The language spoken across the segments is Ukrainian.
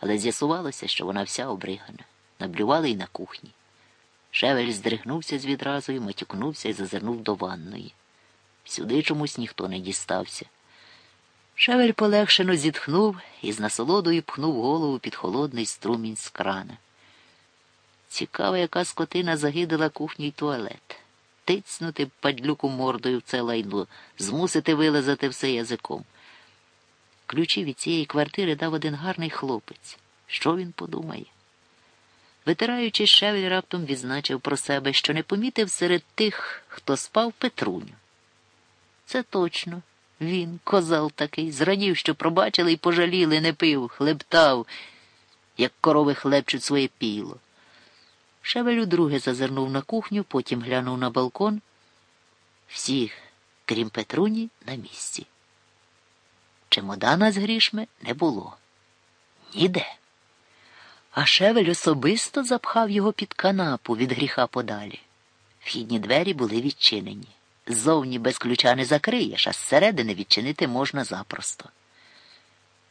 але з'ясувалося, що вона вся обригана. Наблювали й на кухні. Шевель здригнувся з відразу матюкнувся і зазирнув до ванної. Сюди чомусь ніхто не дістався. Шевель полегшено зітхнув і з насолодою пхнув голову під холодний струмінь з крана. Цікаво, яка скотина загидала кухню й туалет. Тицнути падлюку мордою в це лайно, змусити вилазати все язиком. Ключі від цієї квартири дав один гарний хлопець. Що він подумає? Витираючи, Шевель раптом відзначив про себе, що не помітив серед тих, хто спав Петруню. Це точно. Він, козал такий, зрадів, що пробачили і пожаліли, не пив, хлептав, як корови хлебчуть своє піло. Шевель удруге зазирнув на кухню, потім глянув на балкон. Всіх, крім Петруні, на місці. Чемодана з грішми не було. Ніде. А Шевель особисто запхав його під канапу від гріха подалі. Вхідні двері були відчинені. Ззовні без ключа не закриєш, а зсередини відчинити можна запросто.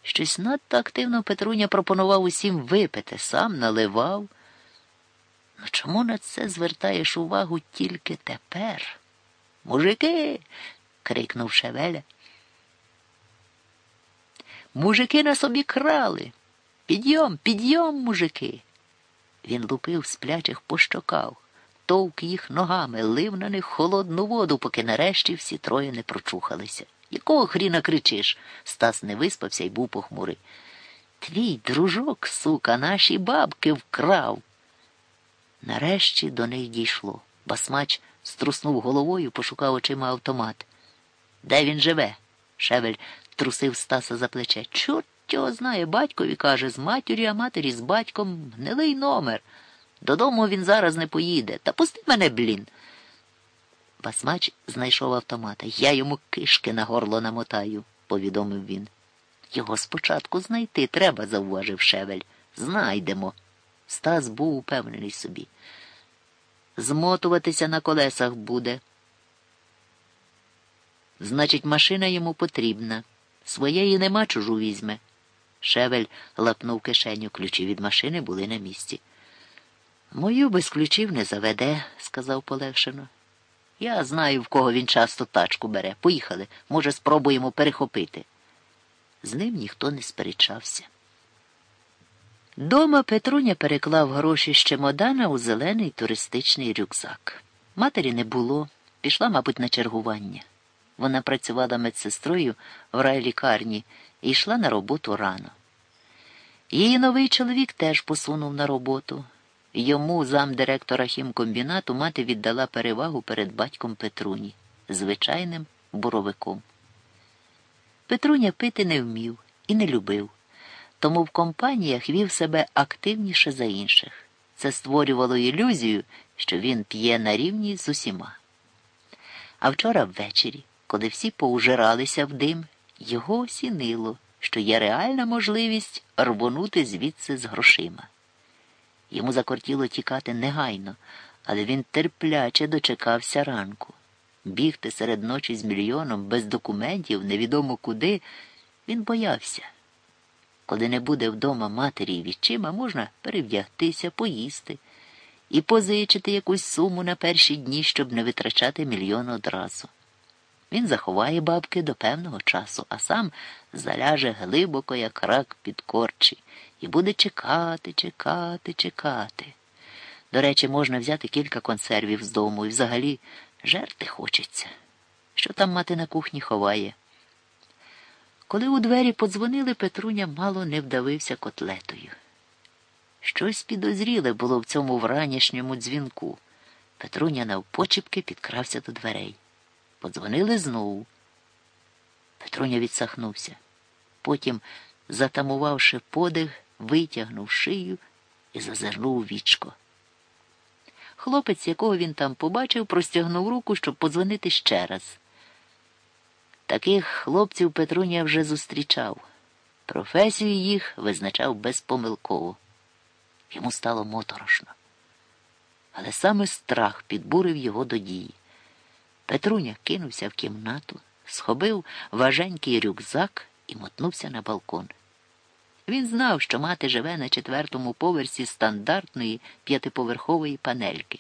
Щось надто активно Петруня пропонував усім випити, сам наливав. Ну чому на це звертаєш увагу тільки тепер? Мужики. крикнув Шевеля. Мужики на собі крали. Підйом, підйом, мужики. Він лупив сплячих по щоках, товк їх ногами, лив на них холодну воду, поки нарешті всі троє не прочухалися. Якого хріна кричиш? Стас не виспався і був похмурий. Твій дружок, сука, наші бабки вкрав. Нарешті до них дійшло. Басмач струснув головою, пошукав очима автомат. Де він живе? Шевель трусив Стаса за плече. Чорт його знає, батькові каже, з матір'ю, а матері з батьком гнилий номер. Додому він зараз не поїде. Та пусти мене, блін. Басмач знайшов автомата. Я йому кишки на горло намотаю, повідомив він. Його спочатку знайти треба, завважив Шевель. Знайдемо. Стас був упевнений собі. Змотуватися на колесах буде. Значить, машина йому потрібна. Своєї нема чужу візьме. Шевель лапнув кишеню. Ключі від машини були на місці. Мою без ключів не заведе, сказав полегшено. Я знаю, в кого він часто тачку бере. Поїхали. Може, спробуємо перехопити. З ним ніхто не сперечався. Дома Петруня переклав гроші з чемодана у зелений туристичний рюкзак. Матері не було, пішла, мабуть, на чергування. Вона працювала медсестрою в райлікарні і йшла на роботу рано. Її новий чоловік теж посунув на роботу. Йому, замдиректора хімкомбінату, мати віддала перевагу перед батьком Петруні, звичайним буровиком. Петруня пити не вмів і не любив, тому в компаніях вів себе активніше за інших. Це створювало ілюзію, що він п'є на рівні з усіма. А вчора ввечері, коли всі поужиралися в дим, його осінило, що є реальна можливість рвонути звідси з грошима. Йому закортіло тікати негайно, але він терпляче дочекався ранку. Бігти серед ночі з мільйоном без документів, невідомо куди, він боявся. Коли не буде вдома матері і відчима, можна перевдягтися, поїсти і позичити якусь суму на перші дні, щоб не витрачати мільйон одразу. Він заховає бабки до певного часу, а сам заляже глибоко, як рак під корчі, і буде чекати, чекати, чекати. До речі, можна взяти кілька консервів з дому і взагалі жерти хочеться. Що там мати на кухні ховає? Коли у двері подзвонили, Петруня мало не вдавився котлетою. Щось підозріле було в цьому вранішньому дзвінку. Петруня навпочіпки підкрався до дверей. Подзвонили знову. Петруня відсахнувся. Потім, затамувавши подих, витягнув шию і зазирнув у вічко. Хлопець, якого він там побачив, простягнув руку, щоб подзвонити ще раз. Таких хлопців Петруня вже зустрічав. Професію їх визначав безпомилково. Йому стало моторошно. Але саме страх підбурив його до дії. Петруня кинувся в кімнату, схопив важенький рюкзак і мотнувся на балкон. Він знав, що мати живе на четвертому поверсі стандартної п'ятиповерхової панельки.